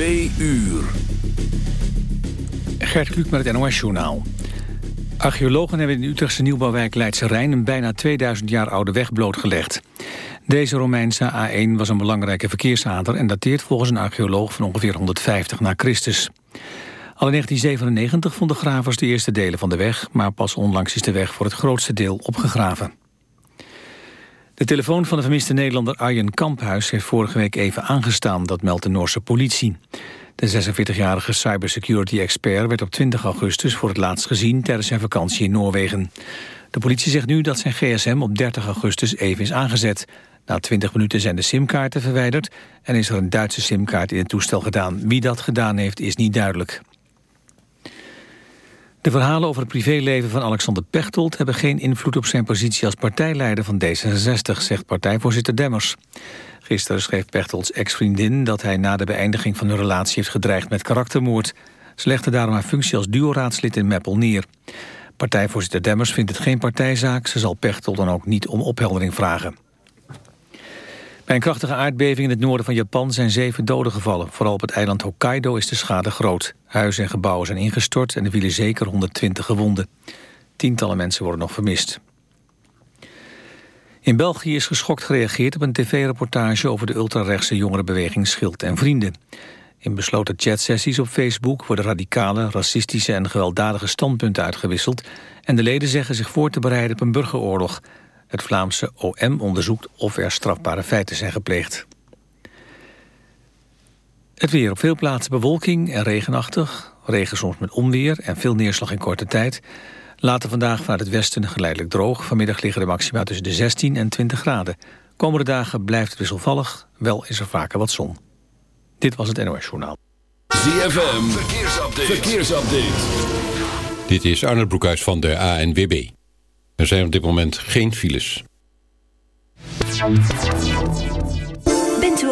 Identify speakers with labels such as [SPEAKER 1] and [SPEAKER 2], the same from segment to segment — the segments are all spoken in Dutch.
[SPEAKER 1] Twee uur.
[SPEAKER 2] Gert Kluk met het NOS-journaal. Archeologen hebben in de Utrechtse nieuwbouwwijk Leidse Rijn... een bijna 2000 jaar oude weg blootgelegd. Deze Romeinse A1 was een belangrijke verkeersader... en dateert volgens een archeoloog van ongeveer 150 na Christus. Al in 1997 vonden gravers de eerste delen van de weg... maar pas onlangs is de weg voor het grootste deel opgegraven. De telefoon van de vermiste Nederlander Arjen Kamphuis... heeft vorige week even aangestaan, dat meldt de Noorse politie. De 46-jarige cybersecurity-expert werd op 20 augustus... voor het laatst gezien tijdens zijn vakantie in Noorwegen. De politie zegt nu dat zijn gsm op 30 augustus even is aangezet. Na 20 minuten zijn de simkaarten verwijderd... en is er een Duitse simkaart in het toestel gedaan. Wie dat gedaan heeft, is niet duidelijk. De verhalen over het privéleven van Alexander Pechtold... hebben geen invloed op zijn positie als partijleider van D66... zegt partijvoorzitter Demmers. Gisteren schreef Pechtolds ex-vriendin... dat hij na de beëindiging van hun relatie heeft gedreigd met karaktermoord. Ze legde daarom haar functie als duo-raadslid in Meppel neer. Partijvoorzitter Demmers vindt het geen partijzaak. Ze zal Pechtold dan ook niet om opheldering vragen. Een krachtige aardbeving in het noorden van Japan zijn zeven doden gevallen. Vooral op het eiland Hokkaido is de schade groot. Huizen en gebouwen zijn ingestort en er vielen zeker 120 gewonden. Tientallen mensen worden nog vermist. In België is geschokt gereageerd op een tv-reportage... over de ultrarechtse jongerenbeweging Schild en Vrienden. In besloten chatsessies op Facebook worden radicale, racistische en gewelddadige standpunten uitgewisseld... en de leden zeggen zich voor te bereiden op een burgeroorlog. Het Vlaamse OM onderzoekt of er strafbare feiten zijn gepleegd. Het weer op veel plaatsen bewolking en regenachtig. Regen soms met onweer en veel neerslag in korte tijd. Later vandaag vanuit het westen geleidelijk droog. Vanmiddag liggen de maxima tussen de 16 en 20 graden. Komende dagen blijft het wisselvallig. Wel is er vaker wat zon. Dit was het NOS Journaal.
[SPEAKER 1] ZFM, verkeersupdate. verkeersupdate.
[SPEAKER 3] Dit is Arnold Broekhuis van de ANWB. Er zijn op dit moment geen files.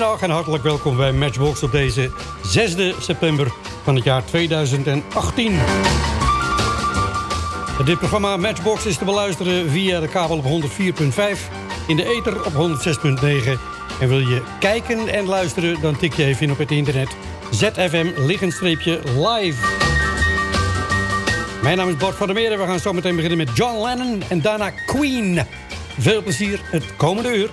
[SPEAKER 4] en hartelijk welkom bij Matchbox op deze 6 september van het jaar 2018. Dit programma Matchbox is te beluisteren via de kabel op 104.5, in de ether op 106.9. En wil je kijken en luisteren, dan tik je even in op het internet ZFM liggenstreepje live. Mijn naam is Bart van der Meer en we gaan zo meteen beginnen met John Lennon en daarna Queen. Veel plezier het komende uur.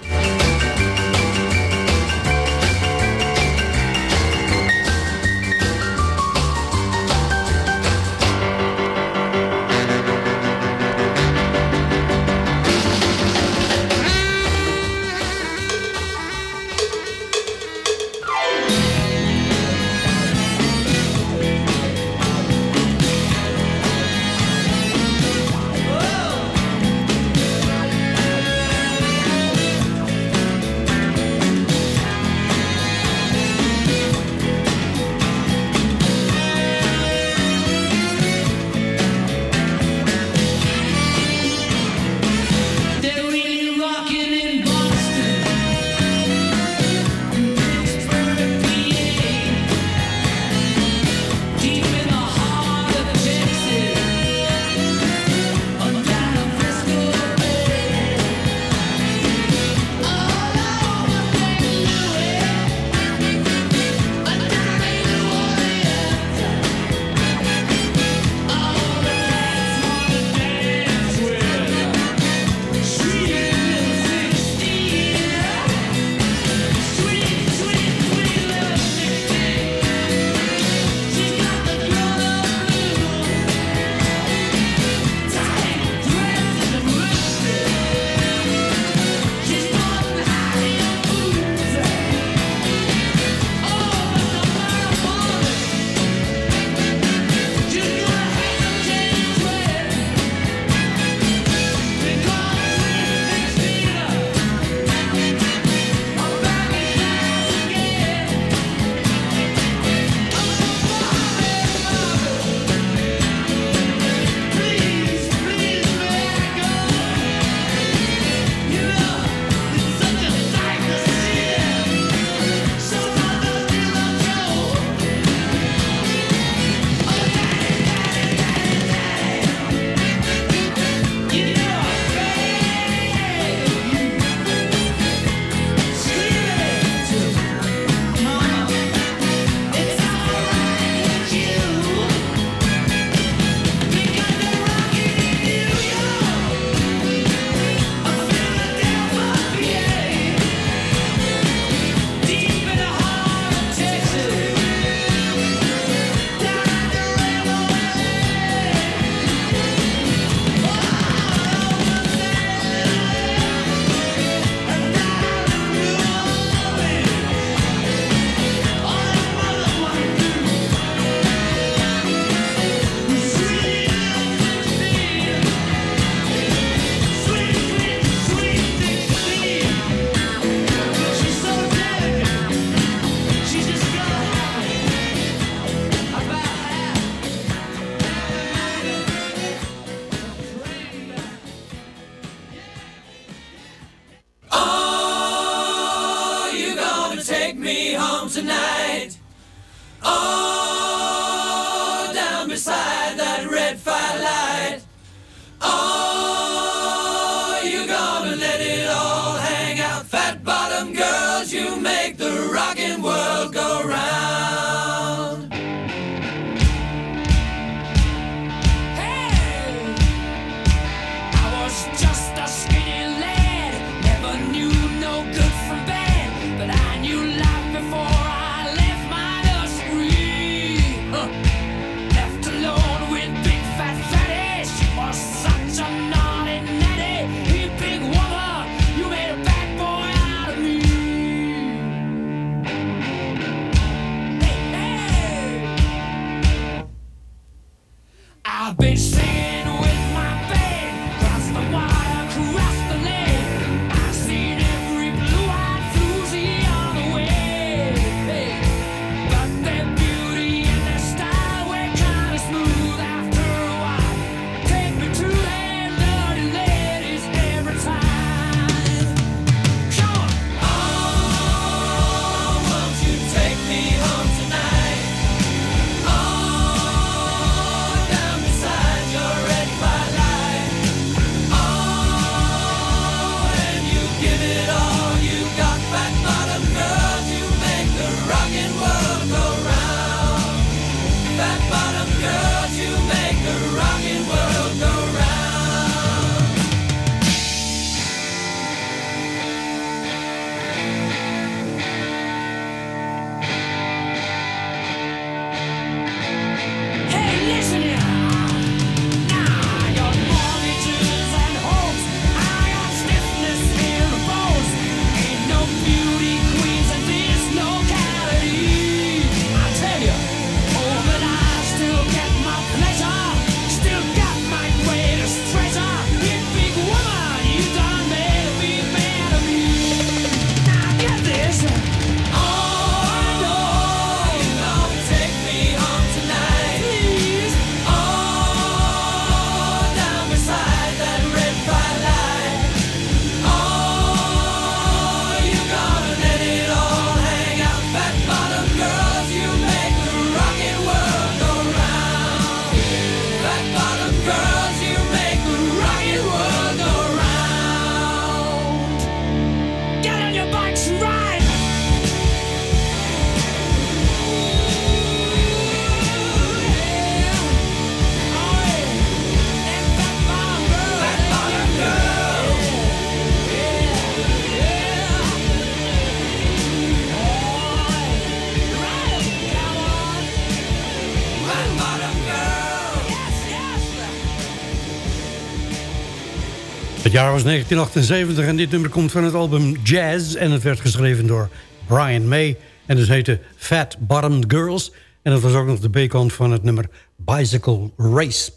[SPEAKER 4] Jaar was 1978 en dit nummer komt van het album Jazz. En het werd geschreven door Brian May. En het heette Fat Bottomed Girls. En dat was ook nog de B-kant van het nummer Bicycle Race.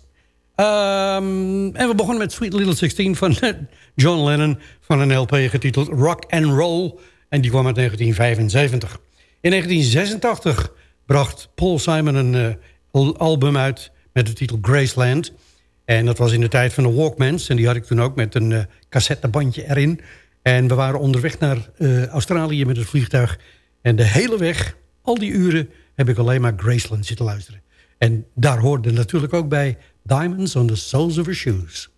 [SPEAKER 4] Ehm, en we begonnen met Sweet Little 16 van John Lennon... van een LP getiteld Rock and Roll. En die kwam uit 1975. In 1986 bracht Paul Simon een eh, album uit met de titel Graceland... En dat was in de tijd van de Walkmans. En die had ik toen ook met een eh, cassettebandje erin. En we waren onderweg naar eh, Australië met het vliegtuig. En de hele weg, al die uren, heb ik alleen maar Graceland zitten luisteren. En daar hoorde natuurlijk ook bij Diamonds on the Soles of Her Shoes.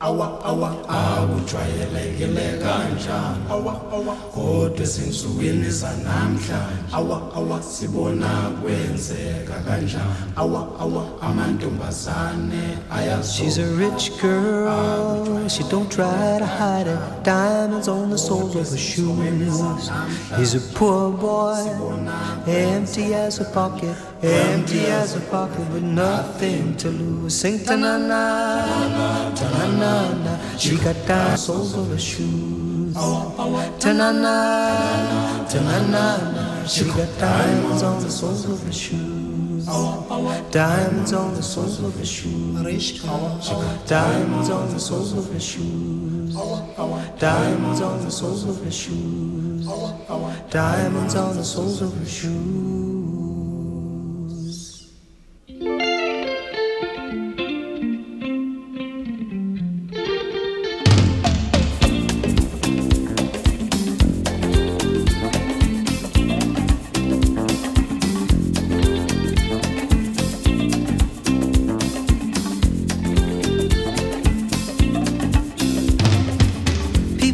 [SPEAKER 5] Awa awa. Awujwayelekile kanjani? Awa awa. Kodwa ezinsukwini zanamhlanje awa awa. sibona kwenzeka kanjani? Awa awa. Amantombazane
[SPEAKER 6] She's a rich girl, she don't try to hide it. Diamonds on the soles of her shoes. He's a poor boy, empty as a pocket, empty as a pocket with nothing to lose. Sing ta na na, ta na na na. She got soles of her shoes. Ta na na, ta na na na. She got diamonds on the soles of her shoes. Diamonds on the soles of her shoes. Diamonds on the soles of her shoes. Diamonds on the soles of her shoes. Diamonds on the soles of her shoes.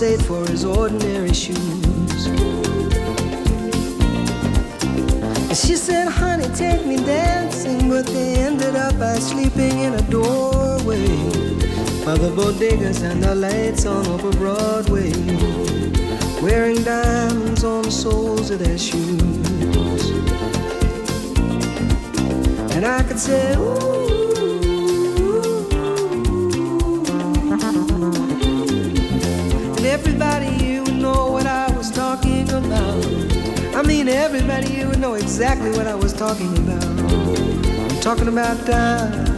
[SPEAKER 6] Compensate for his ordinary shoes. And she said, honey, take me dancing, but they ended up by sleeping in a doorway by the bodegas and the lights on over Broadway wearing diamonds on the soles of their shoes. And I could say, ooh. Everybody here would know what I was talking about. I mean, everybody here would know exactly what I was talking about. I'm talking about diamonds.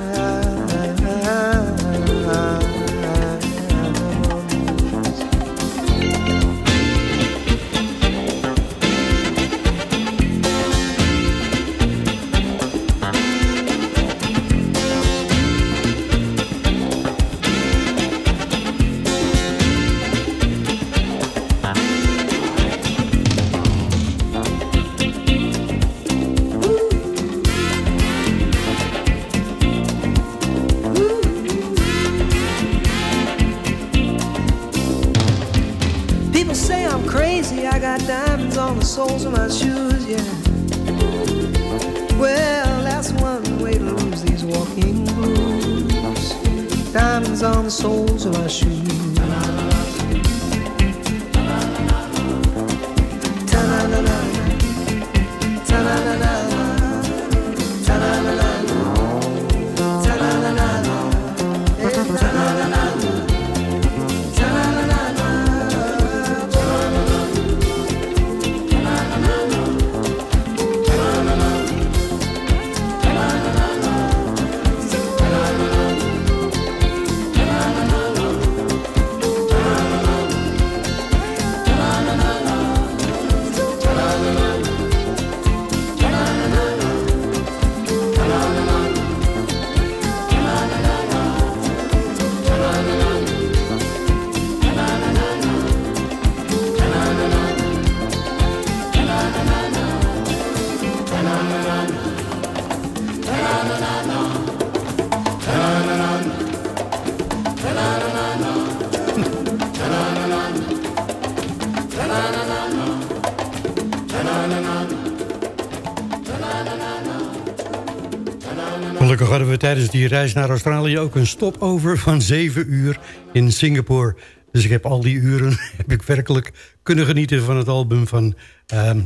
[SPEAKER 4] Tijdens die reis naar Australië ook een stopover van 7 uur in Singapore. Dus ik heb al die uren heb ik werkelijk kunnen genieten van het album van ehm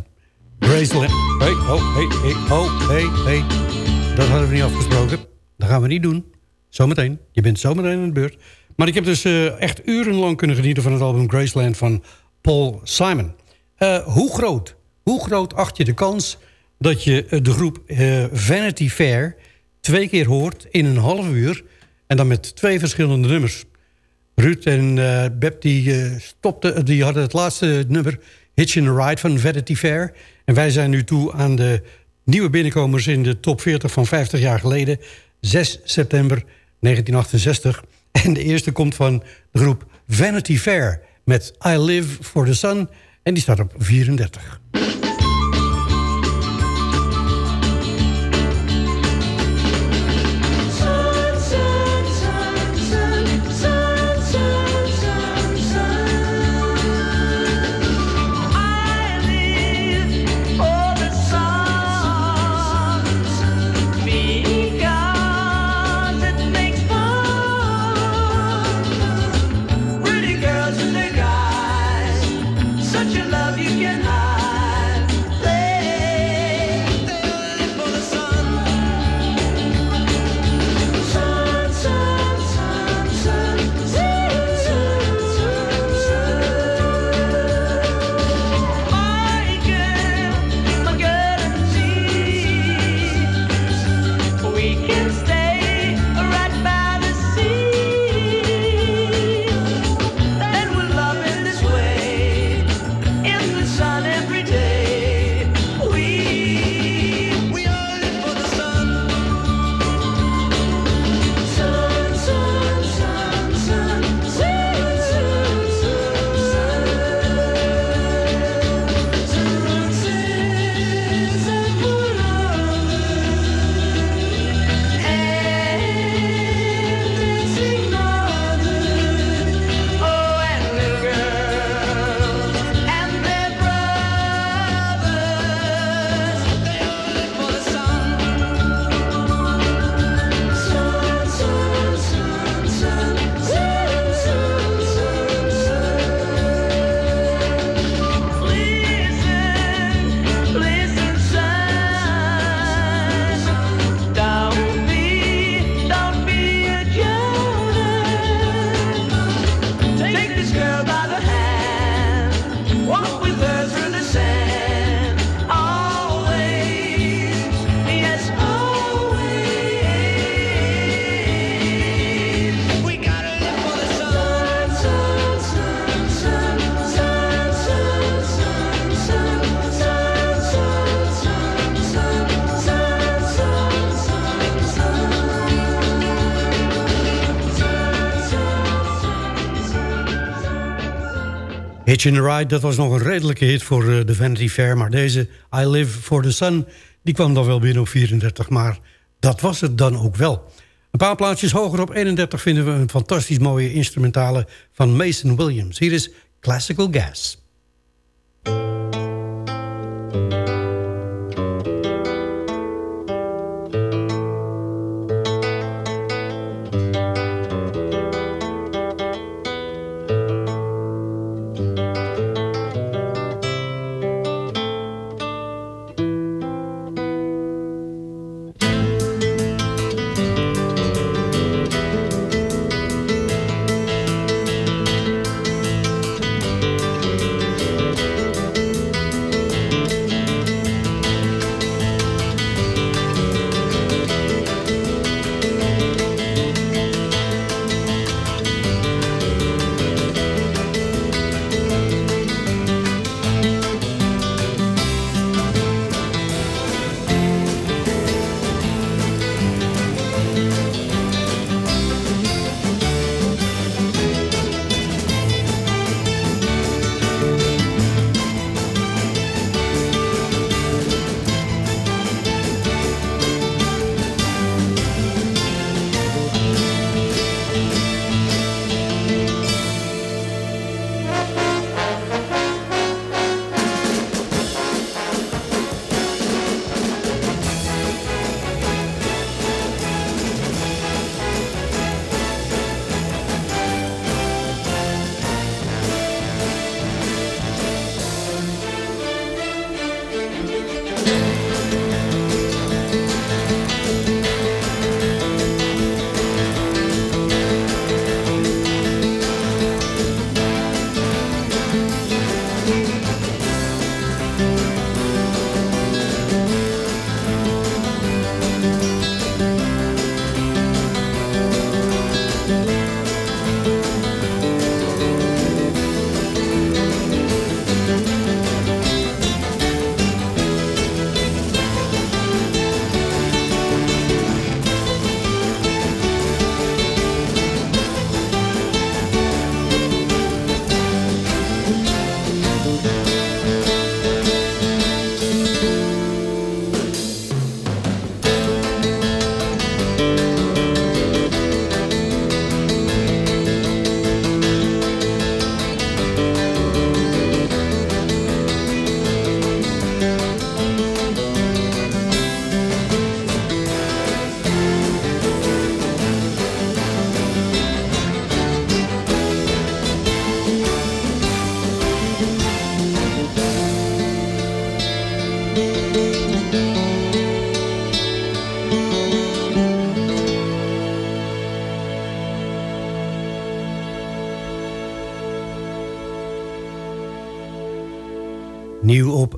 [SPEAKER 4] Graceland. Hey, oh, hey, hey, oh, hey, hey. Dat hadden we niet afgesproken. Dat gaan we niet doen. Zometeen. Je bent zometeen aan de beurt. Maar ik heb dus eh, echt urenlang kunnen genieten van het album Graceland van Paul Simon. Eh, hoe groot? Hoe groot acht je de kans dat je eh, de groep Vanity Fair twee keer hoort in een half uur... en dan met twee verschillende nummers. Ruud en eh Beb die, eh, stopte, die hadden het laatste nummer Hitchin' a Ride van Vanity Fair. En wij zijn nu toe aan de nieuwe binnenkomers in de top 40 van 50 jaar geleden. 6 september 1968. En de eerste komt van de groep Vanity Fair met I Live for the Sun. En die staat op 34.
[SPEAKER 7] In the
[SPEAKER 4] Ride, dat was nog een redelijke hit voor eh, de Vanity Fair. Maar deze, I Live for the Sun, die kwam dan wel binnen op 34. Maar dat was het dan ook wel. Een paar plaatsjes hoger op 31 vinden we een fantastisch mooie instrumentale van Mason Williams. Hier is Classical Gas.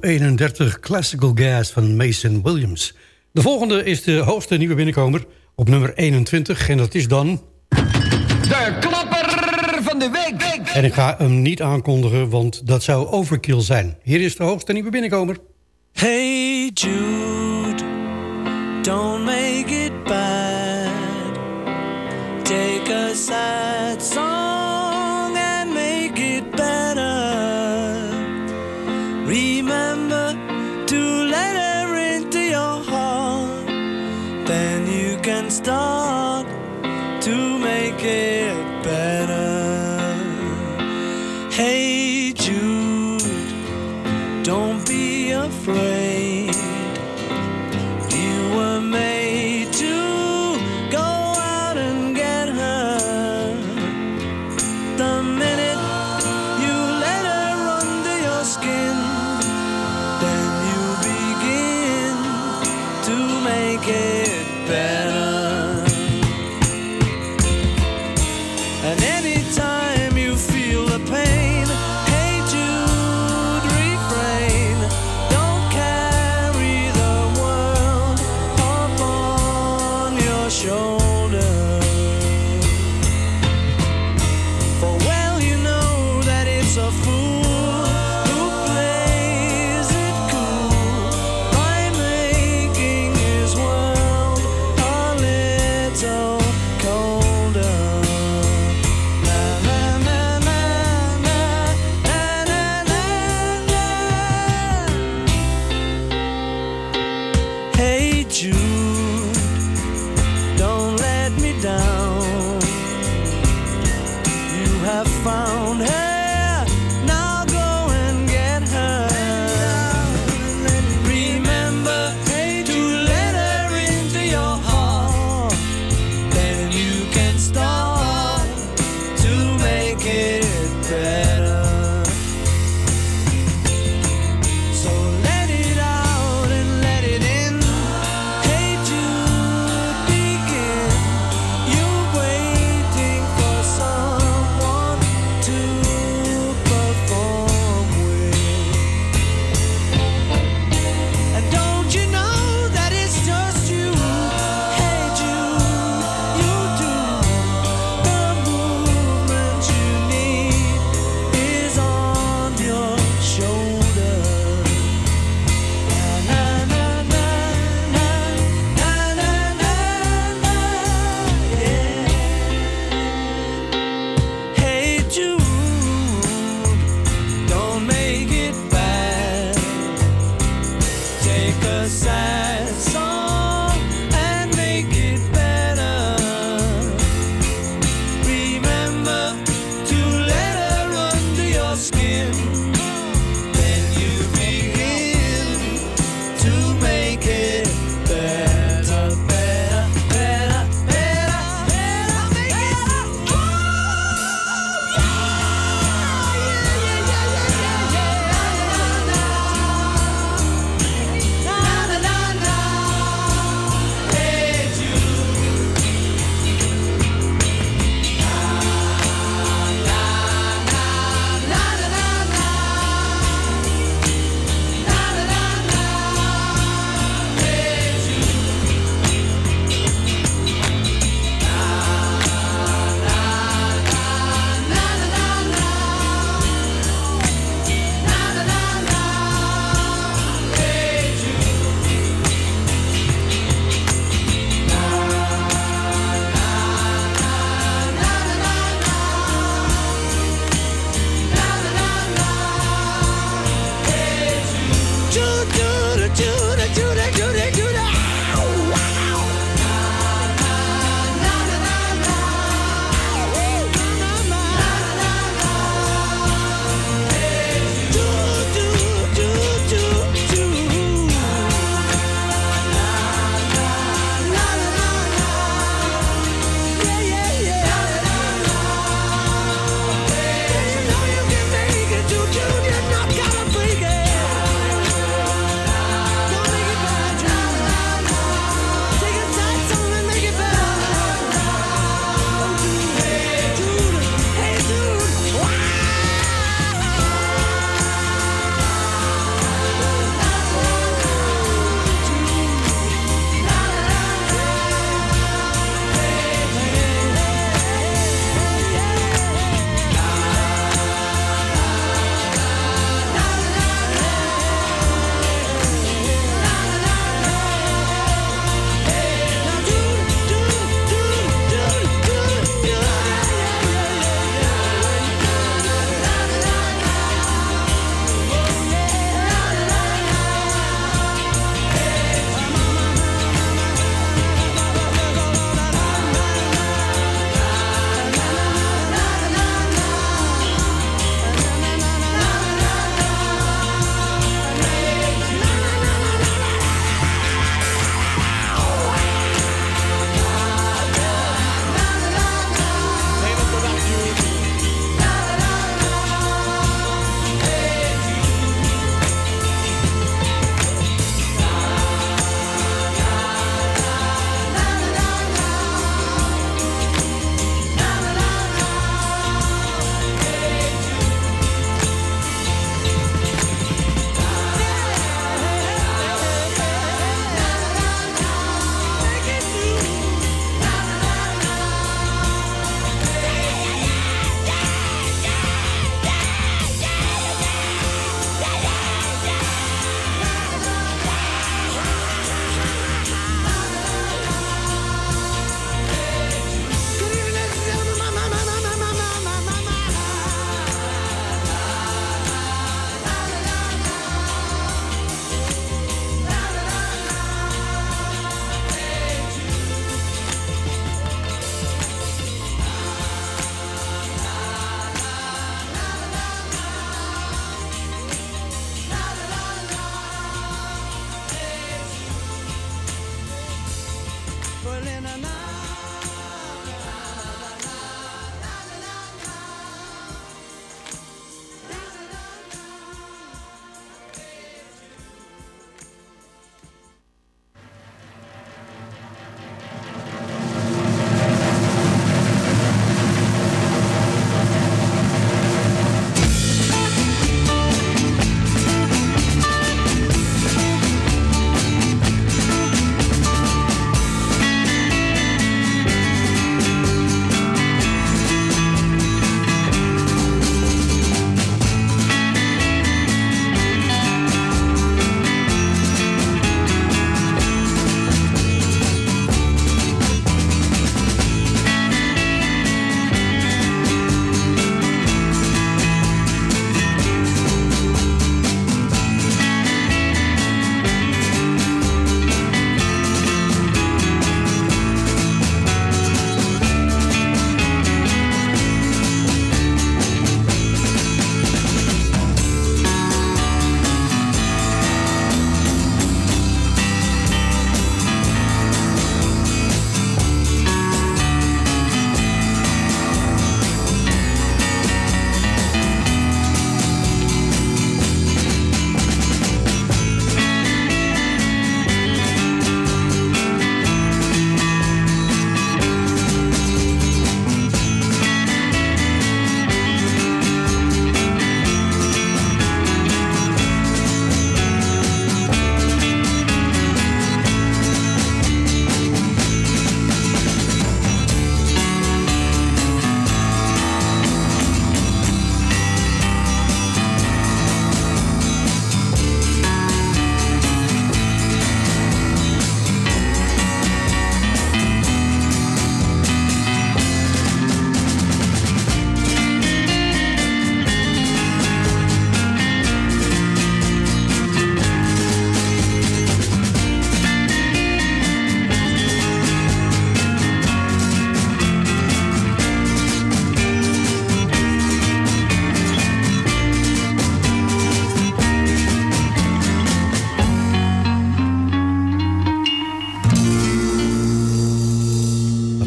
[SPEAKER 4] 31 Classical Gas van Mason Williams. De volgende is de hoogste nieuwe binnenkomer op nummer 21 en dat is dan...
[SPEAKER 8] De klapper van de week.
[SPEAKER 4] En ik ga hem niet aankondigen, want dat zou overkill zijn. Hier is de hoogste nieuwe binnenkomer.
[SPEAKER 9] Hey Jude, don't make it bad. Take a sad song Okay.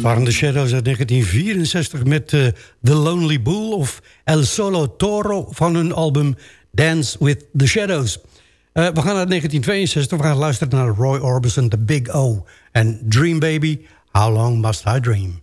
[SPEAKER 4] Waren de Shadows uit 1964 met eh, The Lonely Bull of El Solo Toro van hun album Dance with the Shadows. Eh, we gaan naar 1962, we gaan luisteren naar Roy Orbison, The Big O en Dream Baby, How Long Must I
[SPEAKER 10] Dream?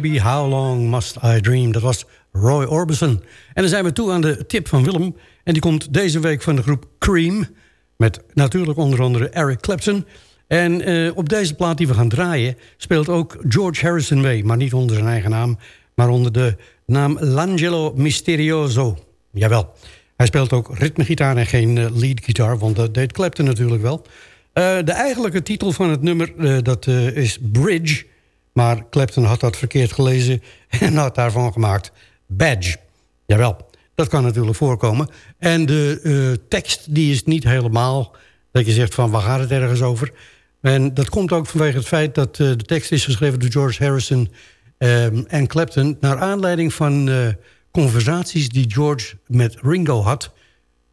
[SPEAKER 10] Baby,
[SPEAKER 4] How Long Must I Dream? Dat was Roy Orbison. En dan zijn we toe aan de tip van Willem. En die komt deze week van de groep Cream. Met natuurlijk onder andere Eric Clapton. En eh, op deze plaat die we gaan draaien... speelt ook George Harrison mee. Maar niet onder zijn eigen naam. Maar onder de naam L'Angelo Misterioso. Jawel. Hij speelt ook ritmegitaar en geen uh. Want dat deed Clapton natuurlijk wel. Eh, de eigenlijke titel van het nummer dat, is Bridge... Maar Clapton had dat verkeerd gelezen en had daarvan gemaakt Badge. Jawel, dat kan natuurlijk voorkomen. En de eh, tekst die is niet helemaal dat je zegt van waar gaat het ergens over. En dat komt ook vanwege het feit dat eh, de tekst is geschreven door George Harrison ehm, en Clapton... naar aanleiding van eh, conversaties die George met Ringo had...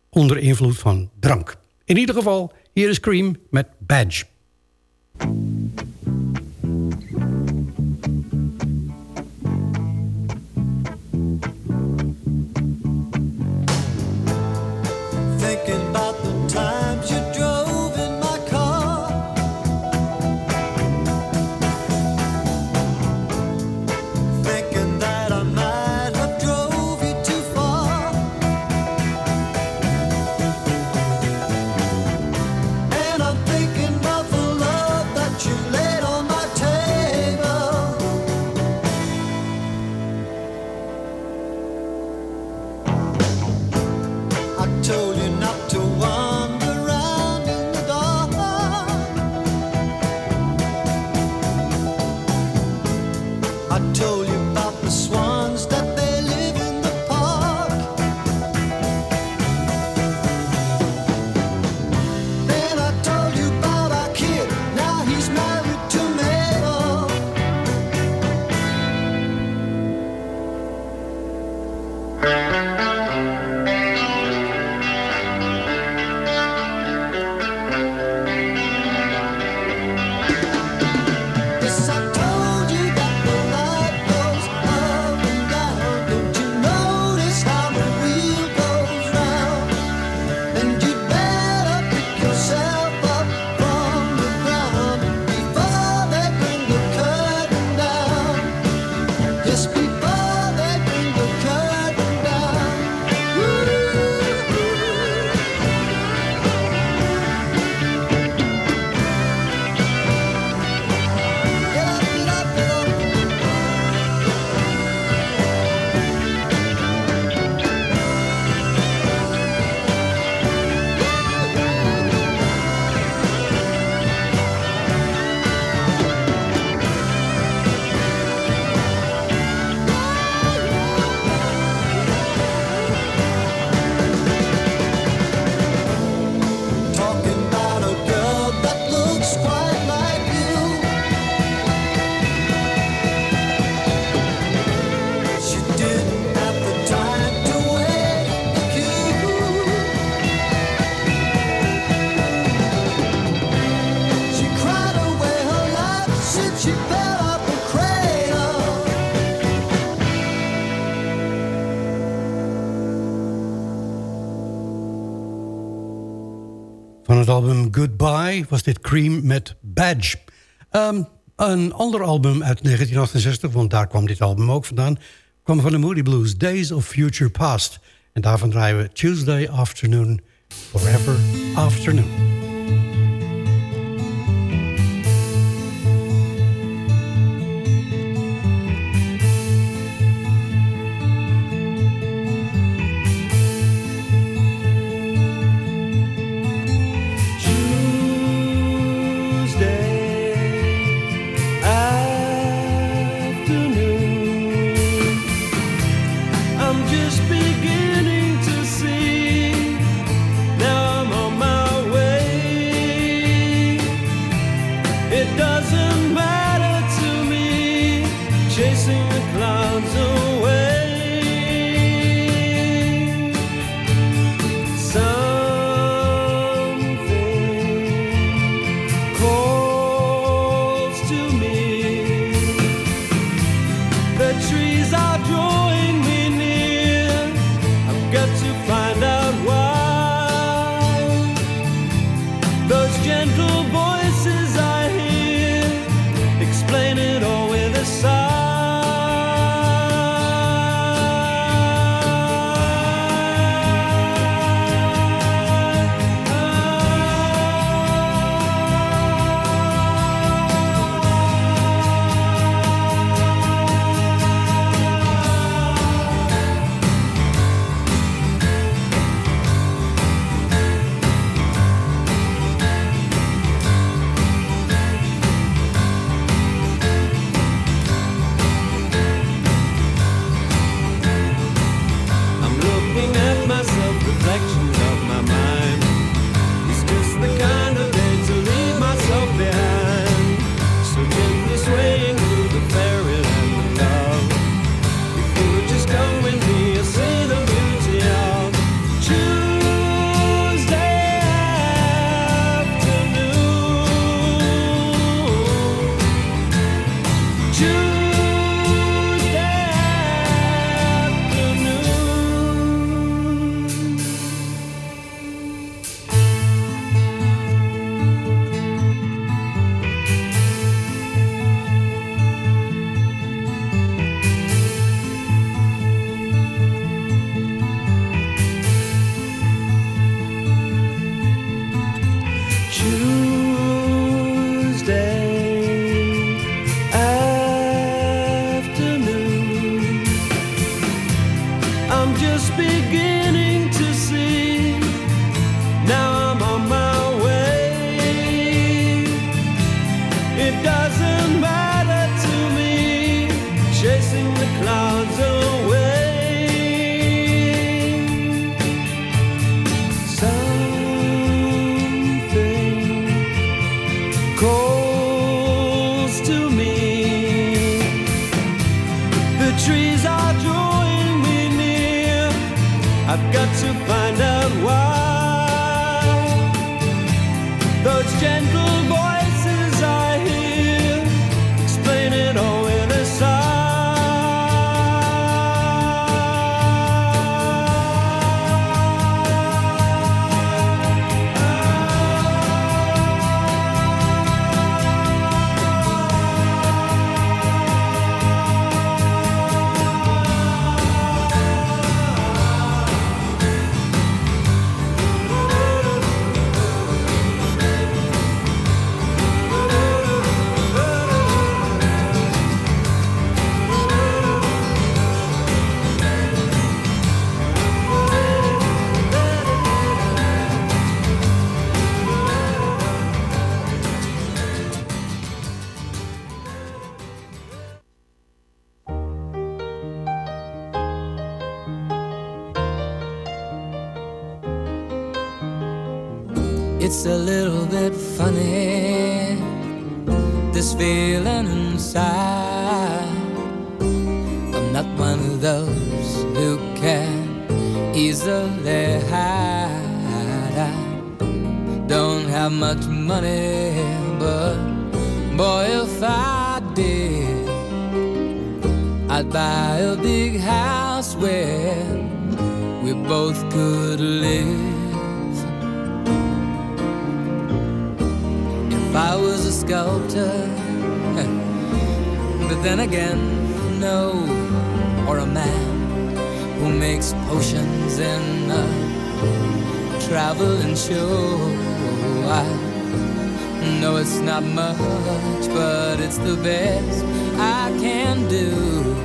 [SPEAKER 4] onder invloed van drank. In ieder geval, hier is Cream met Badge.
[SPEAKER 9] Goodbye was dit Cream met Badge. Ehm, een ander album uit 1968, want daar kwam dit album ook vandaan... kwam van de Moody Blues, Days of Future Past. En daarvan draaien we Tuesday Afternoon, Forever Afternoon.
[SPEAKER 11] I'd buy a big house where we both could live. If I was a sculptor, but then again, no, or a man who makes potions in a traveling show. I no, it's not much, but it's the best I can do.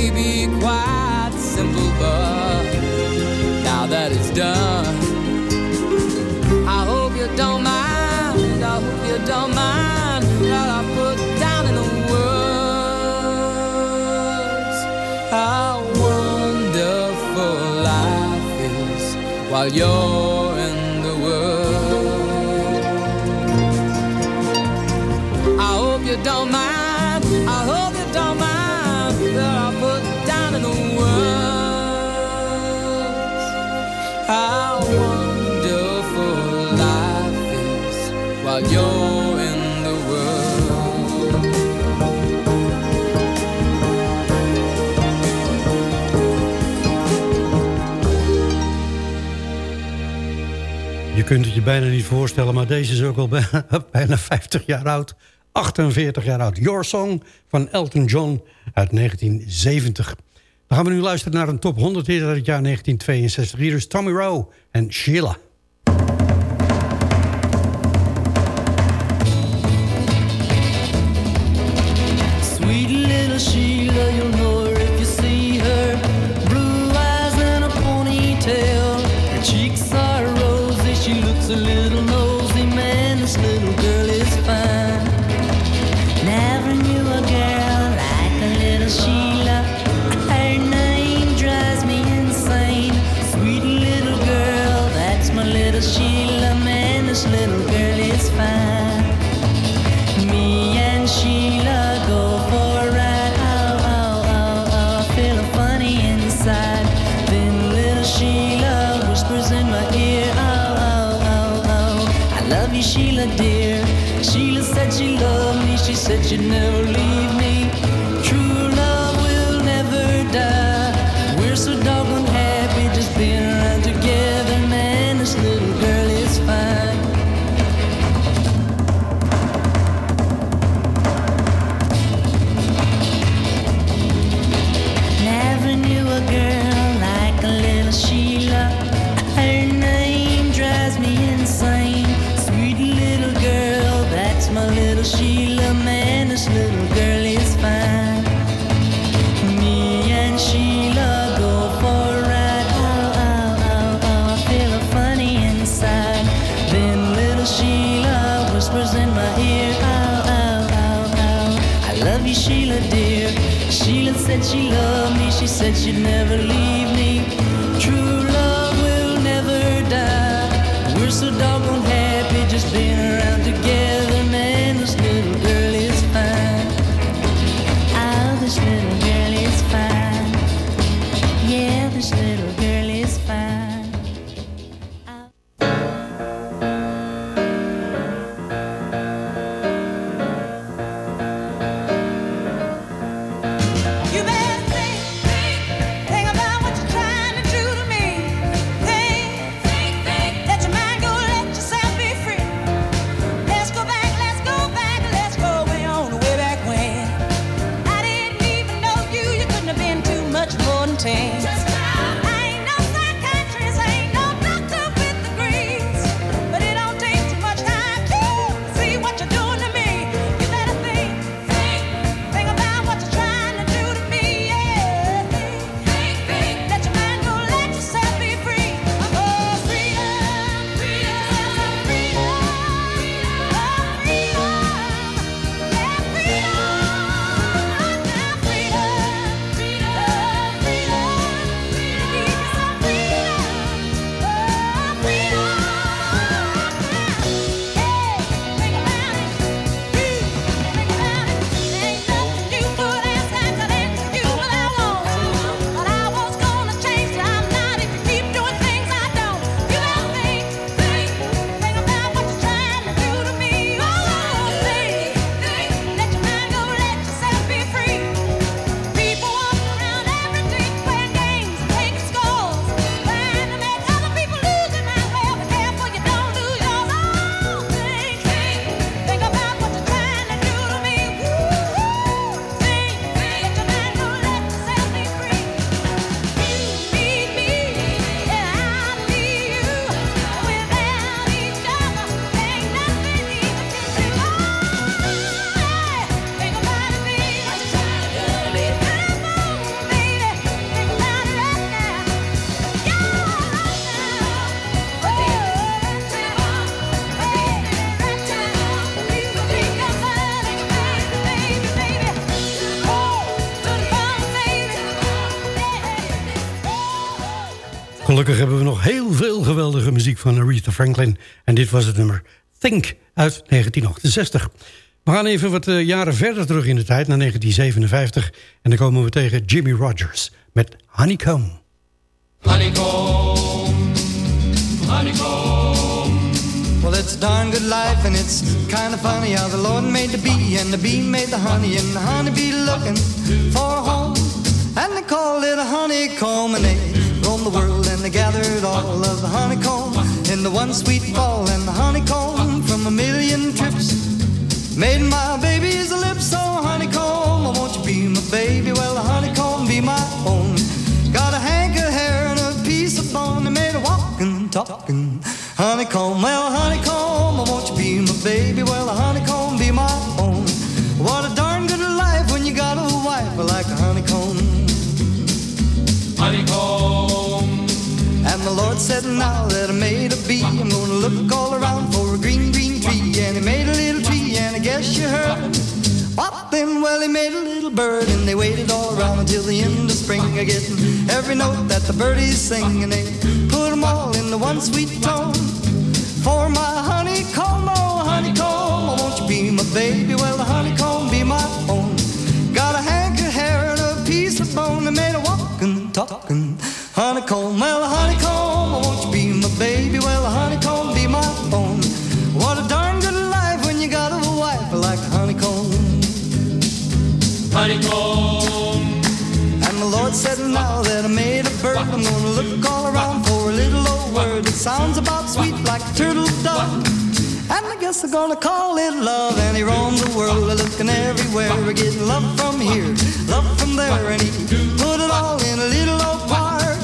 [SPEAKER 11] don't mind that I put down in the words. How wonderful life is while you're
[SPEAKER 4] kunt het je bijna niet voorstellen, maar deze is ook al bijna, bijna 50 jaar oud. 48 jaar oud. Your Song van Elton John uit 1970. Dan gaan we nu luisteren naar een top 100 hit uit het jaar 1962. Hier is Tommy Rowe en Sheila.
[SPEAKER 12] Said she'd never leave
[SPEAKER 13] said she loved me. She said she'd never leave me. True love will never die. We're so doggone happy just being around together. Man, this little girl is fine. Oh, this little girl is fine. Yeah, this little girl is fine.
[SPEAKER 4] Gelukkig hebben we nog heel veel geweldige muziek van Aretha Franklin. En dit was het nummer Think uit 1968. We gaan even wat eh, jaren verder terug in de tijd, naar 1957. En dan komen we tegen Jimmy Rogers met Honeycomb.
[SPEAKER 14] Honeycomb, honeycomb. Well, it's a darn good life, and it's kind of funny how the Lord made the bee, and the bee made the honey, and the honeybee looking for home. And they called it a honeycomb, and they roamed the world, and they gathered all of the honeycomb in the one sweet fall, and the honeycomb from a million trips made my baby's lips so honeycomb. Oh, won't you be my baby? Well, the honeycomb be my own. Got a hank of hair and a piece of bone. They made a walking, talking honeycomb. Well, honeycomb, oh, won't you be my baby? Well, the honeycomb And the Lord said, now that I made a bee, I'm gonna look all around for a green, green tree. And he made a little tree, and I guess you heard. What then? Well, he made a little bird, and they waited all around until the end of spring. I getting every note that the birdies sing, and they put them all in the one sweet tone. For my honeycomb, oh honeycomb, oh, won't you be my baby? Well, the honeycomb be my own. Got a hank of hair and a piece of bone, and made a walking, talking honeycomb. Well, gonna call it love. And he roamed the world, looking everywhere, We're getting love from here, love from there, and he put it all in a little old part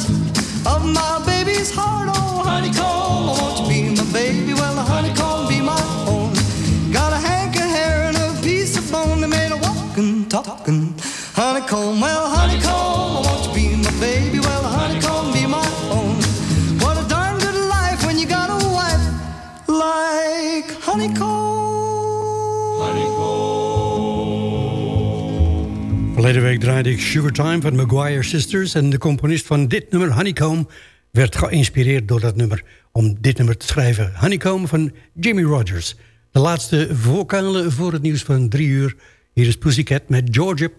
[SPEAKER 14] of my baby's heart. Oh, honeycomb, won't you be my baby? Well, the honeycomb be my own. Got a hank of hair and a piece of bone that made a walking, talking honeycomb. Well, honeycomb,
[SPEAKER 15] week draaide ik Sugar Time van Maguire Sisters... en de componist van dit nummer, Honeycomb... werd geïnspireerd door dat nummer om dit nummer te schrijven. Honeycomb van Jimmy Rogers. De laatste vocale voor het nieuws van drie uur. Hier is Pussycat met Georgia.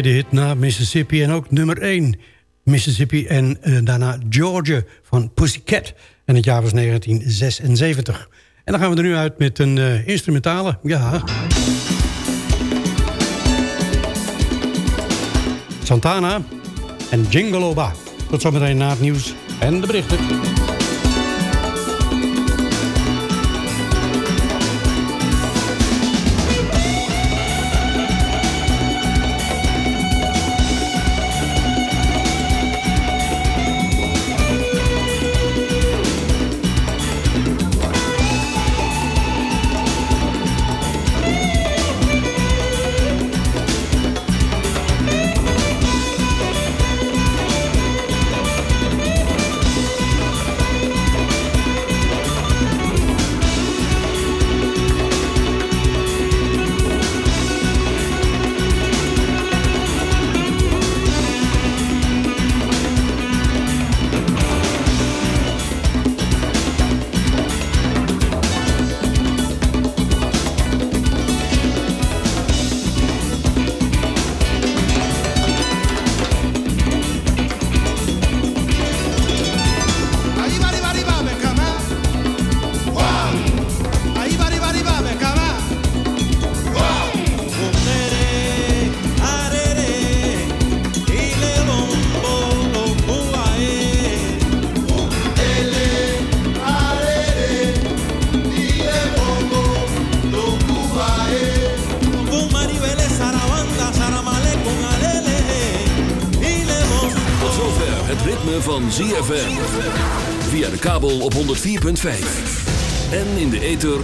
[SPEAKER 15] Tweede hit na Mississippi en ook nummer 1. Mississippi en eh, daarna Georgia van Pussycat. En het jaar was 1976. En dan gaan we er nu uit met een eh, instrumentale. Ja. Santana en Jingaloba. Tot zometeen na het nieuws en de berichten.